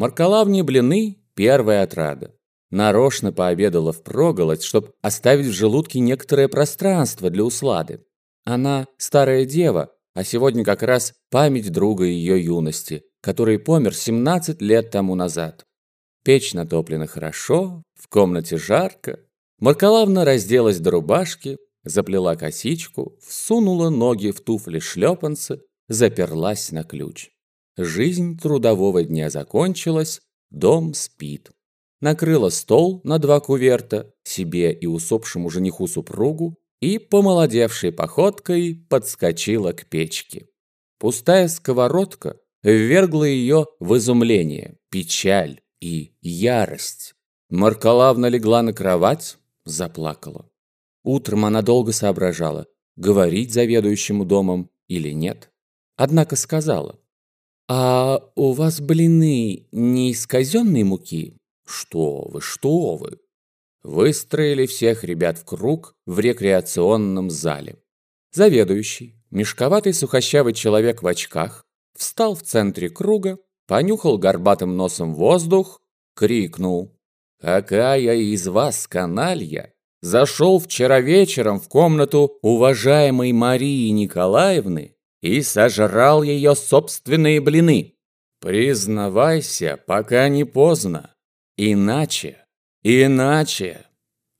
Маркалавне блины – первая отрада. Нарочно пообедала впроголодь, чтобы оставить в желудке некоторое пространство для услады. Она старая дева, а сегодня как раз память друга ее юности, который помер 17 лет тому назад. Печь натоплена хорошо, в комнате жарко. Маркалавна разделась до рубашки, заплела косичку, всунула ноги в туфли-шлепанцы, заперлась на ключ. Жизнь трудового дня закончилась, дом спит. Накрыла стол на два куверта, себе и усопшему жениху-супругу, и, помолодевшей походкой, подскочила к печке. Пустая сковородка ввергла ее в изумление, печаль и ярость. Маркалавна легла на кровать, заплакала. Утром она долго соображала, говорить заведующему домом или нет. Однако сказала, «А у вас блины не из казенной муки?» «Что вы, что вы!» Выстроили всех ребят в круг в рекреационном зале. Заведующий, мешковатый сухощавый человек в очках, встал в центре круга, понюхал горбатым носом воздух, крикнул. «Какая из вас каналья зашел вчера вечером в комнату уважаемой Марии Николаевны и сожрал ее собственные блины. Признавайся, пока не поздно. Иначе, иначе.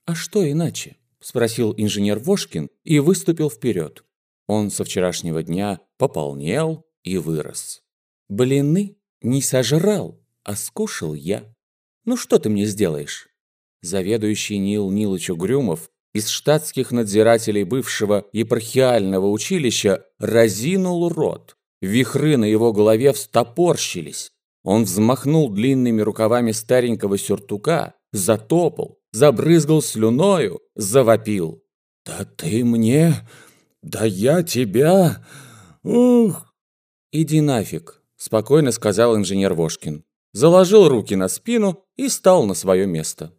А что иначе? Спросил инженер Вошкин и выступил вперед. Он со вчерашнего дня пополнел и вырос. Блины не сожрал, а скушал я. Ну что ты мне сделаешь? Заведующий Нил Нилыч Угрюмов из штатских надзирателей бывшего епархиального училища разинул рот. Вихры на его голове встопорщились. Он взмахнул длинными рукавами старенького сюртука, затопал, забрызгал слюною, завопил. «Да ты мне... Да я тебя... Ух!» «Иди нафиг», — спокойно сказал инженер Вошкин. Заложил руки на спину и стал на свое место.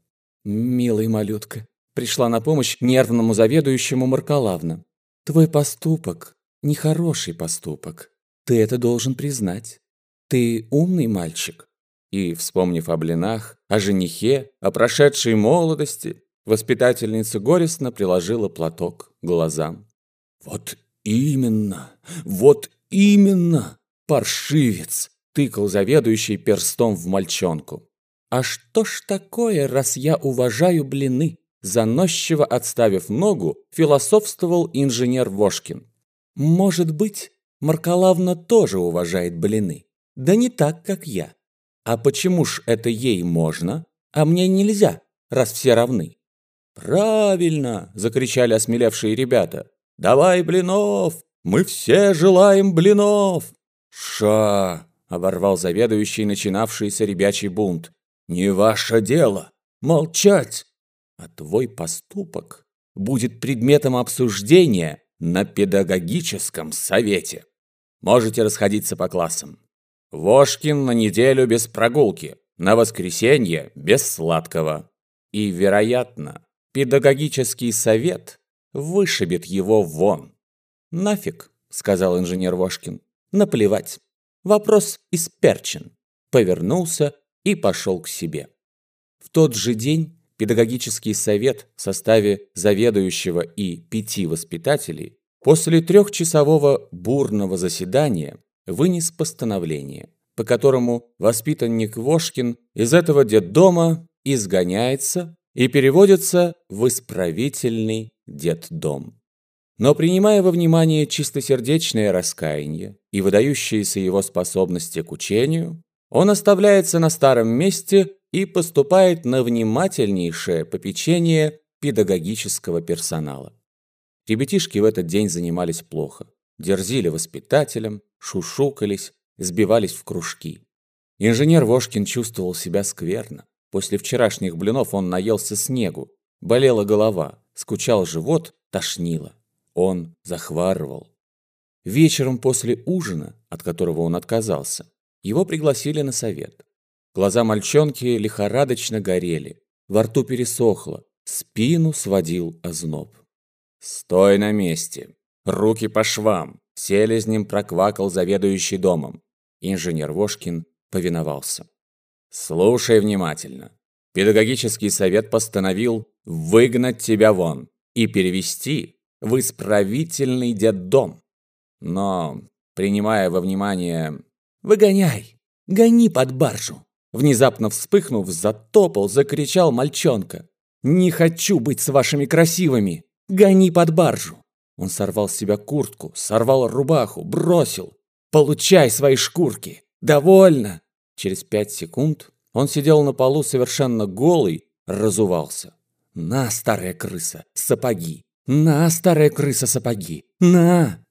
«Милый малютка», — пришла на помощь нервному заведующему Маркалавна. «Твой поступок — нехороший поступок. Ты это должен признать. Ты умный мальчик». И, вспомнив о блинах, о женихе, о прошедшей молодости, воспитательница горестно приложила платок к глазам. «Вот именно, вот именно, паршивец!» тыкал заведующий перстом в мальчонку. «А что ж такое, раз я уважаю блины?» Заносчиво отставив ногу, философствовал инженер Вошкин. «Может быть, Маркалавна тоже уважает блины. Да не так, как я. А почему ж это ей можно, а мне нельзя, раз все равны?» «Правильно!» – закричали осмелевшие ребята. «Давай блинов! Мы все желаем блинов!» «Ша!» – оборвал заведующий начинавшийся ребячий бунт. «Не ваше дело! Молчать! А твой поступок будет предметом обсуждения на педагогическом совете. Можете расходиться по классам. Вошкин на неделю без прогулки, на воскресенье без сладкого. И, вероятно, педагогический совет вышибет его вон. «Нафиг», — сказал инженер Вошкин. «Наплевать. Вопрос исперчен». Повернулся и пошел к себе. В тот же день педагогический совет в составе заведующего и пяти воспитателей после трехчасового бурного заседания вынес постановление, по которому воспитанник Вошкин из этого детдома изгоняется и переводится в исправительный детдом. Но принимая во внимание чистосердечное раскаяние и выдающиеся его способности к учению, он оставляется на старом месте и поступает на внимательнейшее попечение педагогического персонала. Ребятишки в этот день занимались плохо, дерзили воспитателям, шушукались, сбивались в кружки. Инженер Вошкин чувствовал себя скверно. После вчерашних блинов он наелся снегу, болела голова, скучал живот, тошнило. Он захварывал. Вечером после ужина, от которого он отказался, его пригласили на совет. Глаза мальчонки лихорадочно горели, во рту пересохло, спину сводил озноб. «Стой на месте! Руки по швам!» Селезнем проквакал заведующий домом. Инженер Вошкин повиновался. Слушай внимательно. Педагогический совет постановил выгнать тебя вон и перевести в исправительный детдом. Но, принимая во внимание... «Выгоняй! Гони под баржу!» Внезапно вспыхнув, затопал, закричал мальчонка. «Не хочу быть с вашими красивыми! Гони под баржу!» Он сорвал с себя куртку, сорвал рубаху, бросил. «Получай свои шкурки! Довольно!» Через пять секунд он сидел на полу совершенно голый, разувался. «На, старая крыса, сапоги! На, старая крыса, сапоги! На!»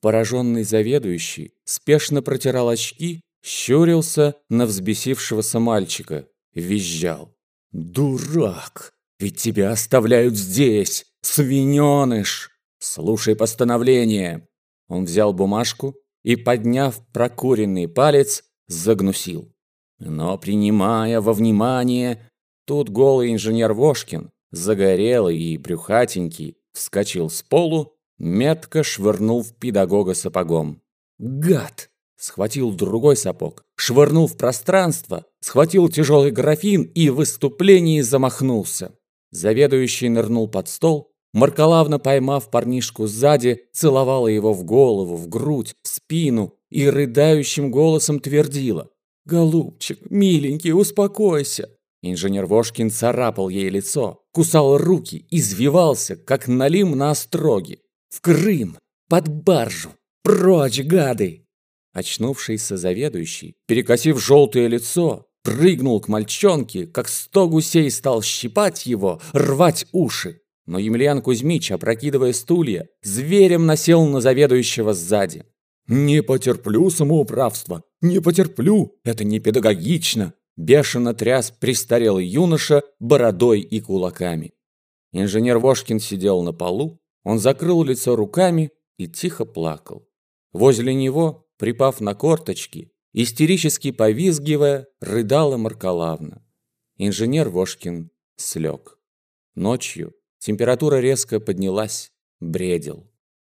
Пораженный заведующий спешно протирал очки, щурился на взбесившегося мальчика, визжал. «Дурак! Ведь тебя оставляют здесь, свиненыш! Слушай постановление!» Он взял бумажку и, подняв прокуренный палец, загнусил. Но принимая во внимание, тут голый инженер Вошкин, загорелый и брюхатенький, вскочил с полу, метко швырнул в педагога сапогом. «Гад!» Схватил другой сапог, швырнул в пространство, схватил тяжелый графин и в выступлении замахнулся. Заведующий нырнул под стол, Маркалавна, поймав парнишку сзади, целовала его в голову, в грудь, в спину и рыдающим голосом твердила. «Голубчик, миленький, успокойся!» Инженер Вошкин царапал ей лицо, кусал руки, извивался, как налим на остроге. «В Крым! Под баржу! Прочь, гады!» Очнувшийся заведующий, перекосив желтое лицо, прыгнул к мальчонке, как сто гусей стал щипать его, рвать уши. Но Емельян Кузьмич, опрокидывая стулья, зверем насел на заведующего сзади. «Не потерплю самоуправства! Не потерплю! Это не педагогично!» Бешено тряс престарелый юноша бородой и кулаками. Инженер Вошкин сидел на полу, он закрыл лицо руками и тихо плакал. Возле него, припав на корточки, истерически повизгивая, рыдала Маркалавна. Инженер Вошкин слег. Ночью температура резко поднялась, бредил.